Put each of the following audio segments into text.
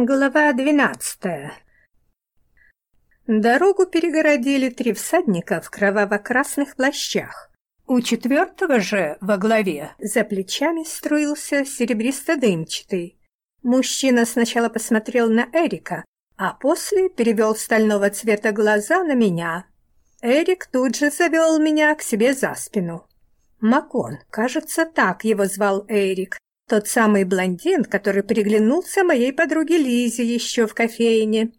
Глава двенадцатая Дорогу перегородили три всадника в кроваво-красных плащах. У четвертого же во главе за плечами струился серебристо-дымчатый. Мужчина сначала посмотрел на Эрика, а после перевел стального цвета глаза на меня. Эрик тут же завел меня к себе за спину. Макон, кажется, так его звал Эрик, тот самый блондин, который приглянулся моей подруге Лизе еще в кофейне.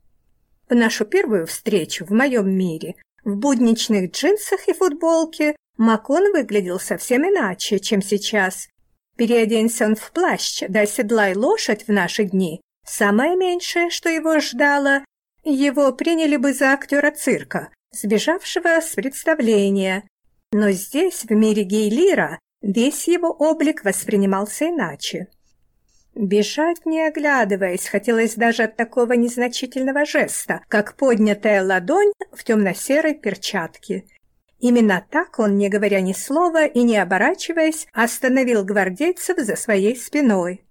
В нашу первую встречу в моем мире в будничных джинсах и футболке Макон выглядел совсем иначе, чем сейчас. Переоденься он в плащ, да седлай лошадь в наши дни. Самое меньшее, что его ждало, его приняли бы за актера цирка, сбежавшего с представления. Но здесь, в мире Гейлира, Весь его облик воспринимался иначе. Бежать, не оглядываясь, хотелось даже от такого незначительного жеста, как поднятая ладонь в темно-серой перчатке. Именно так он, не говоря ни слова и не оборачиваясь, остановил гвардейцев за своей спиной.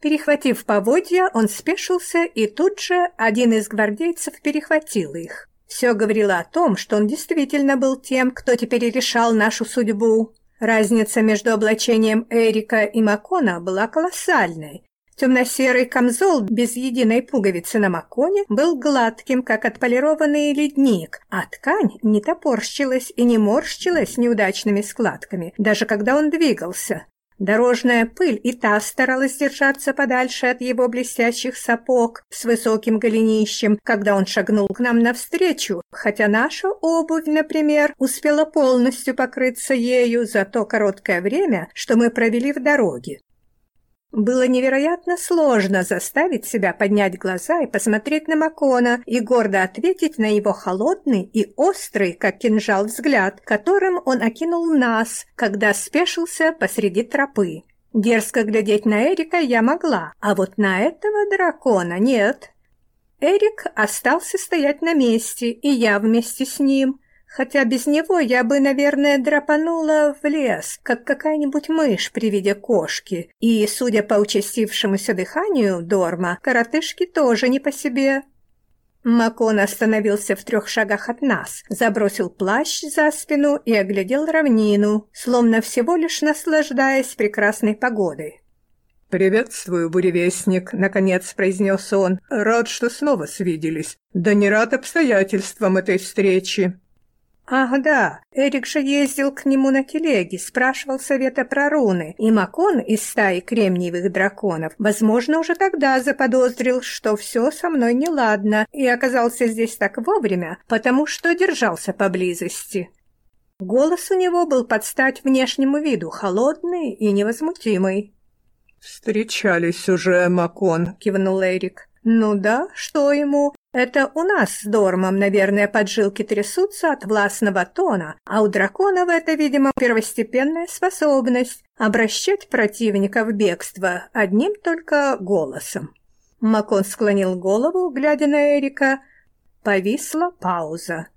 Перехватив поводья, он спешился, и тут же один из гвардейцев перехватил их. Все говорило о том, что он действительно был тем, кто теперь решал нашу судьбу. Разница между облачением Эрика и Макона была колоссальной. Темно-серый камзол без единой пуговицы на маконе был гладким, как отполированный ледник, а ткань не топорщилась и не морщилась неудачными складками, даже когда он двигался. Дорожная пыль и та старалась держаться подальше от его блестящих сапог с высоким голенищем, когда он шагнул к нам навстречу, хотя наша обувь, например, успела полностью покрыться ею за то короткое время, что мы провели в дороге. Было невероятно сложно заставить себя поднять глаза и посмотреть на Макона и гордо ответить на его холодный и острый, как кинжал, взгляд, которым он окинул нас, когда спешился посреди тропы. Дерзко глядеть на Эрика я могла, а вот на этого дракона нет. Эрик остался стоять на месте, и я вместе с ним, Хотя без него я бы, наверное, драпанула в лес, как какая-нибудь мышь при виде кошки. И, судя по участившемуся дыханию Дорма, коротышки тоже не по себе. Макон остановился в трех шагах от нас, забросил плащ за спину и оглядел равнину, словно всего лишь наслаждаясь прекрасной погодой. «Приветствую, буревестник», — наконец произнес он. «Рад, что снова свиделись. Да не рад обстоятельствам этой встречи». Ах да, Эрик же ездил к нему на телеге, спрашивал совета про руны, и Макон из стаи кремниевых драконов, возможно, уже тогда заподозрил, что все со мной неладно, и оказался здесь так вовремя, потому что держался поблизости. Голос у него был под стать внешнему виду, холодный и невозмутимый. «Встречались уже, Макон», — кивнул Эрик. «Ну да, что ему? Это у нас с Дормом, наверное, поджилки трясутся от властного тона, а у драконов это, видимо, первостепенная способность обращать противника в бегство одним только голосом. Макон склонил голову, глядя на Эрика. Повисла пауза.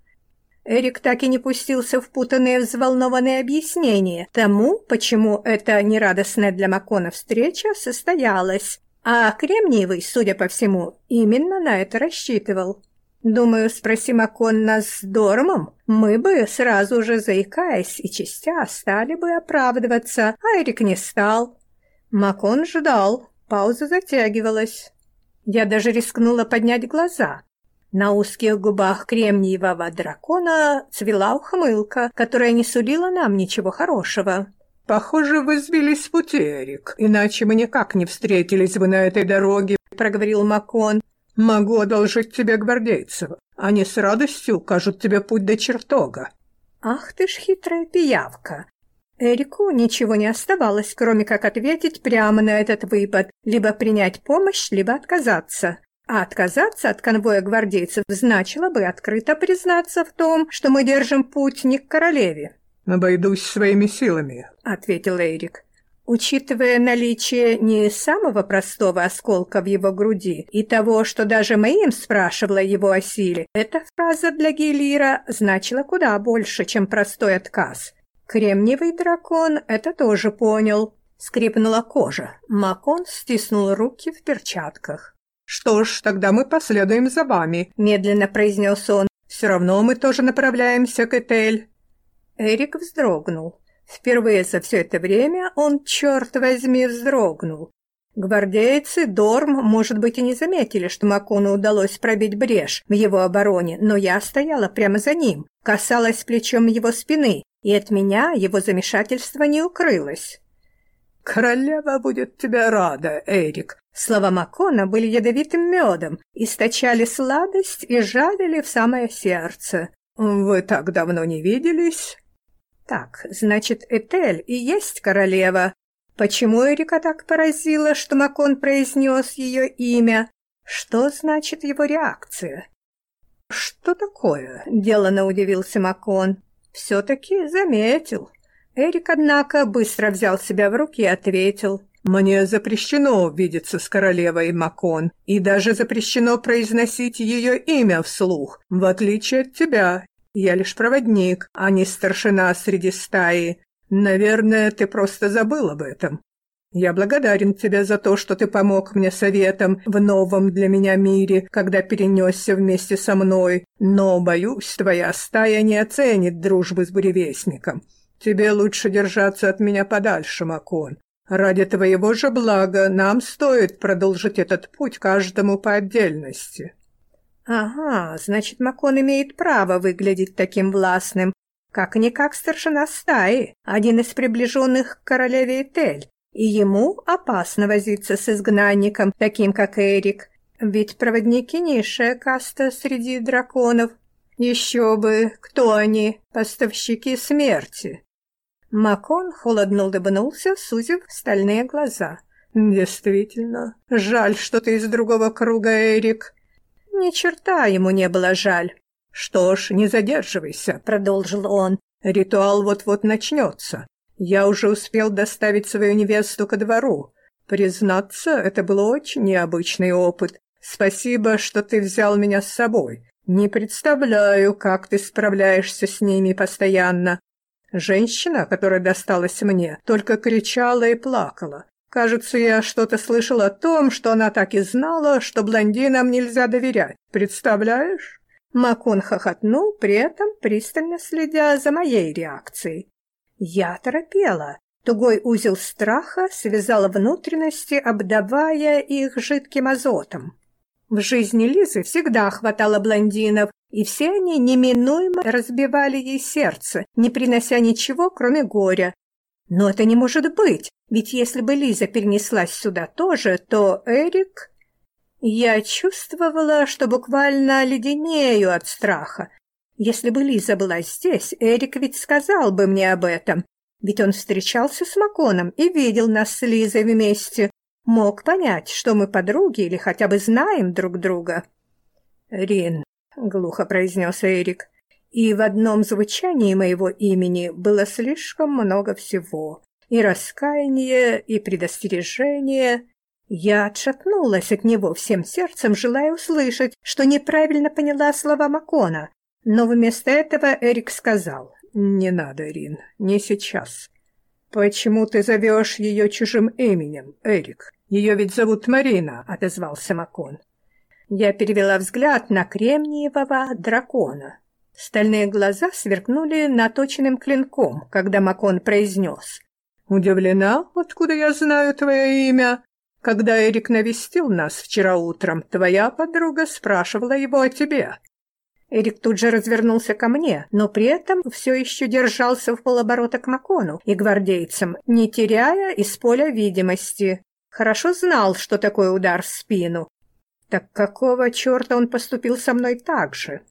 Эрик так и не пустился в путанные взволнованные объяснения тому, почему эта нерадостная для Макона встреча состоялась, а Кремниевый, судя по всему, именно на это рассчитывал. Думаю, спроси Макон нас с Дормом, мы бы, сразу же заикаясь и чистя, стали бы оправдываться, а Эрик не стал. Макон ждал, пауза затягивалась. Я даже рискнула поднять глаза. На узких губах кремниевого дракона цвела ухмылка, которая не сулила нам ничего хорошего. «Похоже, вы сбились с пути, Эрик, иначе мы никак не встретились бы на этой дороге», — проговорил Макон. «Могу одолжить тебе гвардейцев. Они с радостью укажут тебе путь до чертога». «Ах ты ж хитрая пиявка!» Эрику ничего не оставалось, кроме как ответить прямо на этот выпад, либо принять помощь, либо отказаться. А отказаться от конвоя гвардейцев значило бы открыто признаться в том, что мы держим путь не к королеве. «Обойдусь своими силами», — ответил Эрик. Учитывая наличие не самого простого осколка в его груди и того, что даже Мэйм спрашивала его о силе, эта фраза для Гелира значила куда больше, чем простой отказ. Кремниевый дракон это тоже понял. Скрипнула кожа. Макон стиснул руки в перчатках. «Что ж, тогда мы последуем за вами», — медленно произнес он. «Все равно мы тоже направляемся к Этель». Эрик вздрогнул. Впервые за все это время он, черт возьми, вздрогнул. Гвардейцы Дорм, может быть, и не заметили, что Макону удалось пробить брешь в его обороне, но я стояла прямо за ним, касалась плечом его спины, и от меня его замешательство не укрылось. «Королева будет тебя рада, Эрик!» Слова Макона были ядовитым медом, источали сладость и жалили в самое сердце. «Вы так давно не виделись?» «Так, значит, Этель и есть королева. Почему Эрика так поразила, что Макон произнес ее имя? Что значит его реакция? «Что такое?» – делано удивился Макон. «Все-таки заметил». Эрик, однако, быстро взял себя в руки и ответил. «Мне запрещено видеться с королевой Макон, и даже запрещено произносить ее имя вслух, в отличие от тебя. Я лишь проводник, а не старшина среди стаи. Наверное, ты просто забыл об этом. Я благодарен тебе за то, что ты помог мне советом в новом для меня мире, когда перенесся вместе со мной, но, боюсь, твоя стая не оценит дружбы с буревестником. Тебе лучше держаться от меня подальше, Макон. Ради твоего же блага нам стоит продолжить этот путь каждому по отдельности». «Ага, значит, Макон имеет право выглядеть таким властным, как-никак старшина стаи, один из приближенных к королеве Этель, и ему опасно возиться с изгнанником, таким как Эрик, ведь проводники низшая каста среди драконов. Еще бы, кто они, поставщики смерти? Макон холодно улыбнулся, сузив стальные глаза. «Действительно, жаль, что ты из другого круга, Эрик». Ни черта ему не было жаль. «Что ж, не задерживайся», — продолжил он. «Ритуал вот-вот начнется. Я уже успел доставить свою невесту ко двору. Признаться, это был очень необычный опыт. Спасибо, что ты взял меня с собой. Не представляю, как ты справляешься с ними постоянно. Женщина, которая досталась мне, только кричала и плакала. Кажется, я что-то слышал о том, что она так и знала, что блондинам нельзя доверять. Представляешь? Макон хохотнул, при этом пристально следя за моей реакцией. Я торопела. Тугой узел страха связал внутренности, обдавая их жидким азотом. В жизни Лизы всегда хватало блондинов, и все они неминуемо разбивали ей сердце, не принося ничего, кроме горя. Но это не может быть, ведь если бы Лиза перенеслась сюда тоже, то Эрик... Я чувствовала, что буквально леденею от страха. Если бы Лиза была здесь, Эрик ведь сказал бы мне об этом. Ведь он встречался с Маконом и видел нас с Лизой вместе. Мог понять, что мы подруги или хотя бы знаем друг друга. «Рин», — глухо произнес Эрик, и в одном звучании моего имени было слишком много всего. И раскаяние, и предостережение, я отшатнулась от него всем сердцем, желая услышать, что неправильно поняла слова Макона. Но вместо этого Эрик сказал, «Не надо, Рин, не сейчас. Почему ты зовешь ее чужим именем, Эрик? Ее ведь зовут Марина», — отозвался Макон. Я перевела взгляд на кремниевого дракона. Стальные глаза сверкнули наточенным клинком, когда Макон произнес. «Удивлена, откуда я знаю твое имя?» Когда Эрик навестил нас вчера утром, твоя подруга спрашивала его о тебе». Эрик тут же развернулся ко мне, но при этом все еще держался в полоборота к Макону и гвардейцам, не теряя из поля видимости. Хорошо знал, что такое удар в спину. Так какого черта он поступил со мной так же?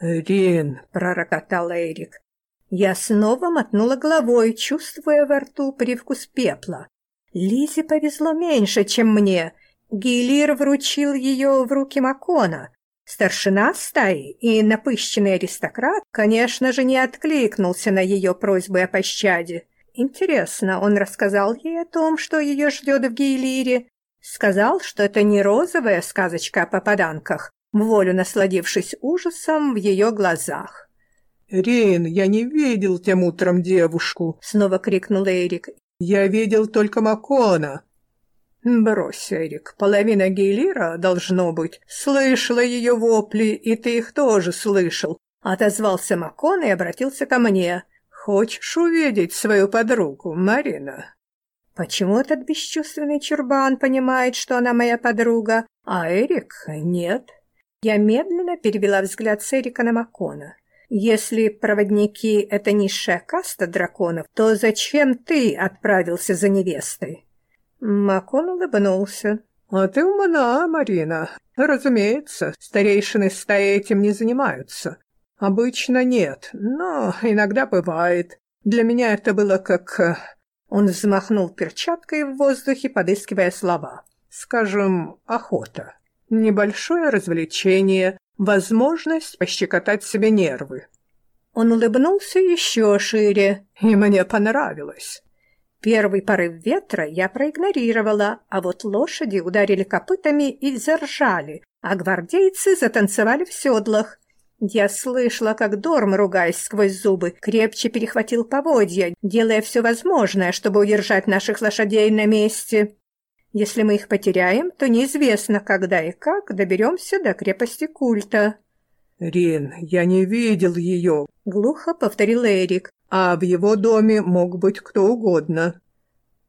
«Рин», — пророкотал Эрик. Я снова мотнула головой, чувствуя во рту привкус пепла. Лизе повезло меньше, чем мне. Гейлир вручил ее в руки Макона. Старшина стаи и напыщенный аристократ, конечно же, не откликнулся на ее просьбы о пощаде. Интересно, он рассказал ей о том, что ее ждет в Гейлире? Сказал, что это не розовая сказочка о попаданках, волю насладившись ужасом в ее глазах. «Рин, я не видел тем утром девушку!» — снова крикнул Эрик. Я видел только Макона. «Брось, Эрик, половина Гейлира, должно быть, слышала ее вопли, и ты их тоже слышал», — отозвался Макон и обратился ко мне. «Хочешь увидеть свою подругу, Марина?» Почему этот бесчувственный чурбан понимает, что она моя подруга, а Эрик нет? Я медленно перевела взгляд с Эрика на Макона. Если проводники — это низшая каста драконов, то зачем ты отправился за невестой? Макон улыбнулся. «А ты умна, Марина. Разумеется, старейшины стаи этим не занимаются. Обычно нет, но иногда бывает. Для меня это было как...» э, Он взмахнул перчаткой в воздухе, подыскивая слова. «Скажем, охота. Небольшое развлечение, возможность пощекотать себе нервы». Он улыбнулся еще шире. «И мне понравилось. Первый порыв ветра я проигнорировала, а вот лошади ударили копытами и заржали, а гвардейцы затанцевали в седлах. Я слышала, как Дорм, ругаясь сквозь зубы, крепче перехватил поводья, делая все возможное, чтобы удержать наших лошадей на месте. Если мы их потеряем, то неизвестно, когда и как доберемся до крепости культа. «Рин, я не видел ее», — глухо повторил Эрик а в его доме мог быть кто угодно.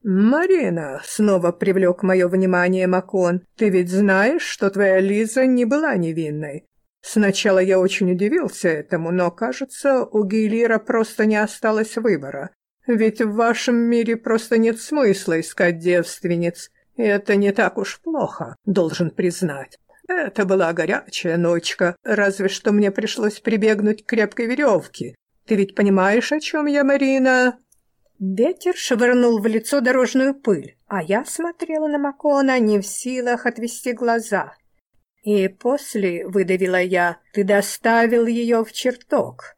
«Марина», — снова привлек мое внимание Макон, — «ты ведь знаешь, что твоя Лиза не была невинной. Сначала я очень удивился этому, но, кажется, у Гейлира просто не осталось выбора. Ведь в вашем мире просто нет смысла искать девственниц. Это не так уж плохо, должен признать. Это была горячая ночка, разве что мне пришлось прибегнуть к крепкой веревке, ты ведь понимаешь, о чем я, Марина?» Ветер швырнул в лицо дорожную пыль, а я смотрела на Макона, не в силах отвести глаза. И после, выдавила я, ты доставил ее в чертог.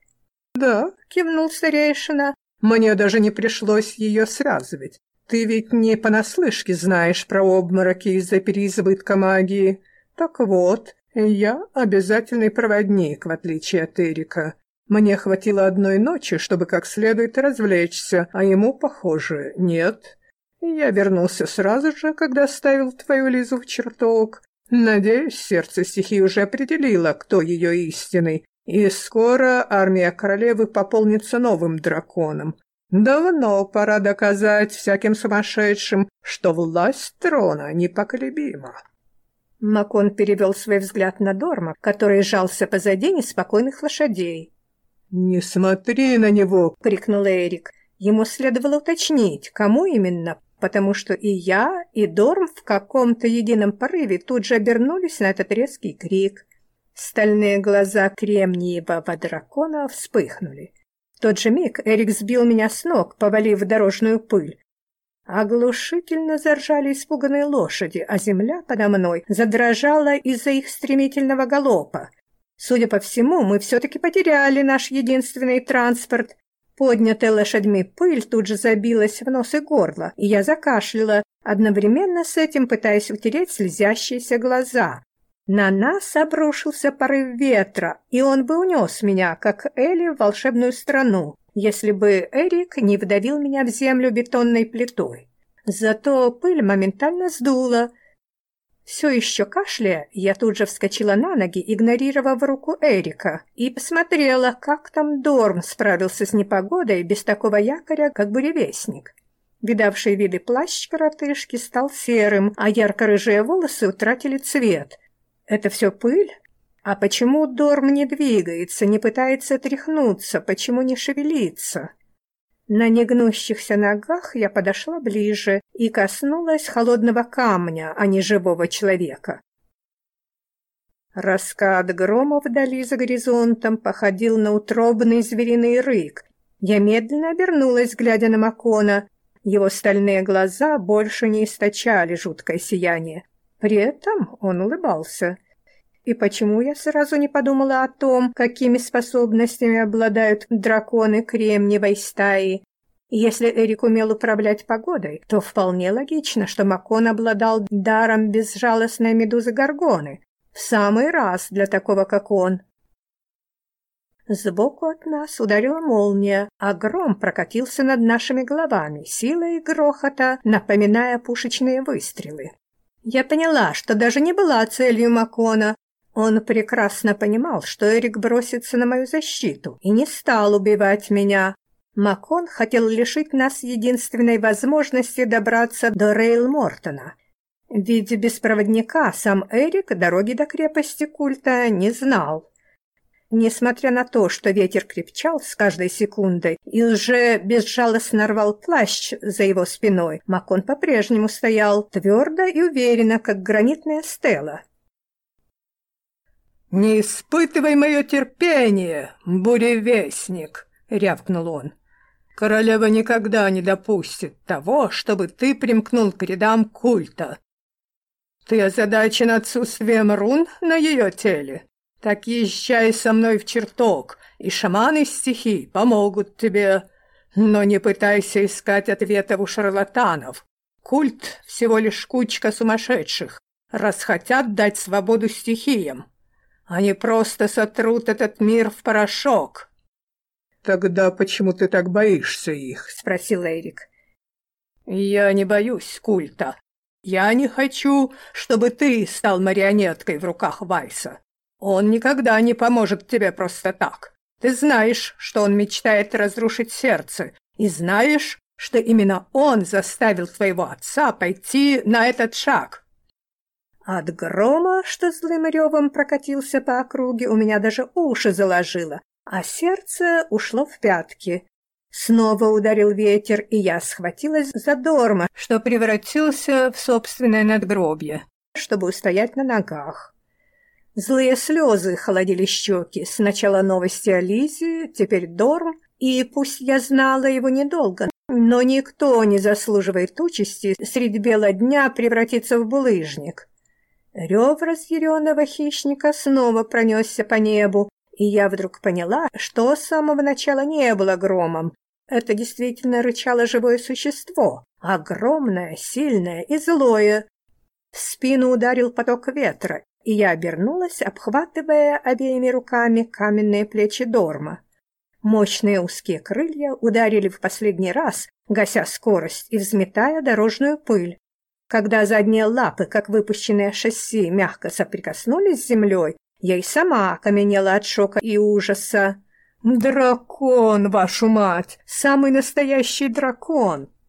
«Да», — кивнул старейшина, — «мне даже не пришлось ее связывать. Ты ведь не понаслышке знаешь про обмороки из-за переизбытка магии. Так вот, я обязательный проводник, в отличие от Эрика. Мне хватило одной ночи, чтобы как следует развлечься, а ему, похоже, нет. Я вернулся сразу же, когда ставил твою Лизу в чертог. Надеюсь, сердце стихии уже определило, кто ее истинный, и скоро армия королевы пополнится новым драконом. Давно пора доказать всяким сумасшедшим, что власть трона непоколебима. Макон перевел свой взгляд на Дорма, который жался позади неспокойных лошадей. «Не смотри на него!» — крикнул Эрик. Ему следовало уточнить, кому именно, потому что и я, и Дорм в каком-то едином порыве тут же обернулись на этот резкий крик. Стальные глаза кремниевого дракона вспыхнули. Тот же миг Эрик сбил меня с ног, повалив в дорожную пыль. Оглушительно заржали испуганные лошади, а земля подо мной задрожала из-за их стремительного галопа. Судя по всему, мы все-таки потеряли наш единственный транспорт. Поднятая лошадьми пыль тут же забилась в нос и горло, и я закашляла, одновременно с этим пытаясь утереть слезящиеся глаза. На нас обрушился порыв ветра, и он бы унес меня, как Элли, в волшебную страну, если бы Эрик не вдавил меня в землю бетонной плитой. Зато пыль моментально сдула, все еще кашляя, я тут же вскочила на ноги, игнорировав руку Эрика, и посмотрела, как там Дорм справился с непогодой без такого якоря, как буревестник. Видавший виды плащ коротышки стал серым, а ярко-рыжие волосы утратили цвет. Это все пыль? А почему Дорм не двигается, не пытается тряхнуться, почему не шевелится? На негнущихся ногах я подошла ближе и коснулась холодного камня, а не живого человека. Раскат грома вдали за горизонтом походил на утробный звериный рык. Я медленно обернулась, глядя на Макона. Его стальные глаза больше не источали жуткое сияние. При этом он улыбался. И почему я сразу не подумала о том, какими способностями обладают драконы кремниевой стаи? Если Эрик умел управлять погодой, то вполне логично, что Макон обладал даром безжалостной медузы Горгоны. В самый раз для такого, как он. Сбоку от нас ударила молния, а гром прокатился над нашими головами, силой грохота, напоминая пушечные выстрелы. Я поняла, что даже не была целью Макона. Он прекрасно понимал, что Эрик бросится на мою защиту и не стал убивать меня. Макон хотел лишить нас единственной возможности добраться до Рейл Мортона. Ведь без проводника сам Эрик дороги до крепости культа не знал. Несмотря на то, что ветер крепчал с каждой секундой и уже безжалостно рвал плащ за его спиной, Макон по-прежнему стоял твердо и уверенно, как гранитная стела. «Не испытывай мое терпение, буревестник!» — рявкнул он. «Королева никогда не допустит того, чтобы ты примкнул к рядам культа. Ты озадачен отсутствием рун на ее теле?» Так езжай со мной в чертог, и шаманы стихий помогут тебе. Но не пытайся искать ответов у шарлатанов. Культ — всего лишь кучка сумасшедших, раз хотят дать свободу стихиям. Они просто сотрут этот мир в порошок. «Тогда почему ты так боишься их?» — спросил Эрик. «Я не боюсь культа. Я не хочу, чтобы ты стал марионеткой в руках Вайса. Он никогда не поможет тебе просто так. Ты знаешь, что он мечтает разрушить сердце, и знаешь, что именно он заставил твоего отца пойти на этот шаг. От грома, что злым ревом прокатился по округе, у меня даже уши заложило, а сердце ушло в пятки. Снова ударил ветер, и я схватилась за Дорма, что превратился в собственное надгробье, чтобы устоять на ногах. Злые слезы холодили щеки. Сначала новости о Лизе, теперь Дорм. И пусть я знала его недолго, но никто не заслуживает участи средь бела дня превратиться в булыжник. Рев разъяренного хищника снова пронесся по небу, и я вдруг поняла, что с самого начала не было громом. Это действительно рычало живое существо, огромное, сильное и злое. В спину ударил поток ветра, и я обернулась, обхватывая обеими руками каменные плечи Дорма. Мощные узкие крылья ударили в последний раз, гася скорость и взметая дорожную пыль. Когда задние лапы, как выпущенные шасси, мягко соприкоснулись с землей, я и сама окаменела от шока и ужаса. «Дракон, вашу мать! Самый настоящий дракон!»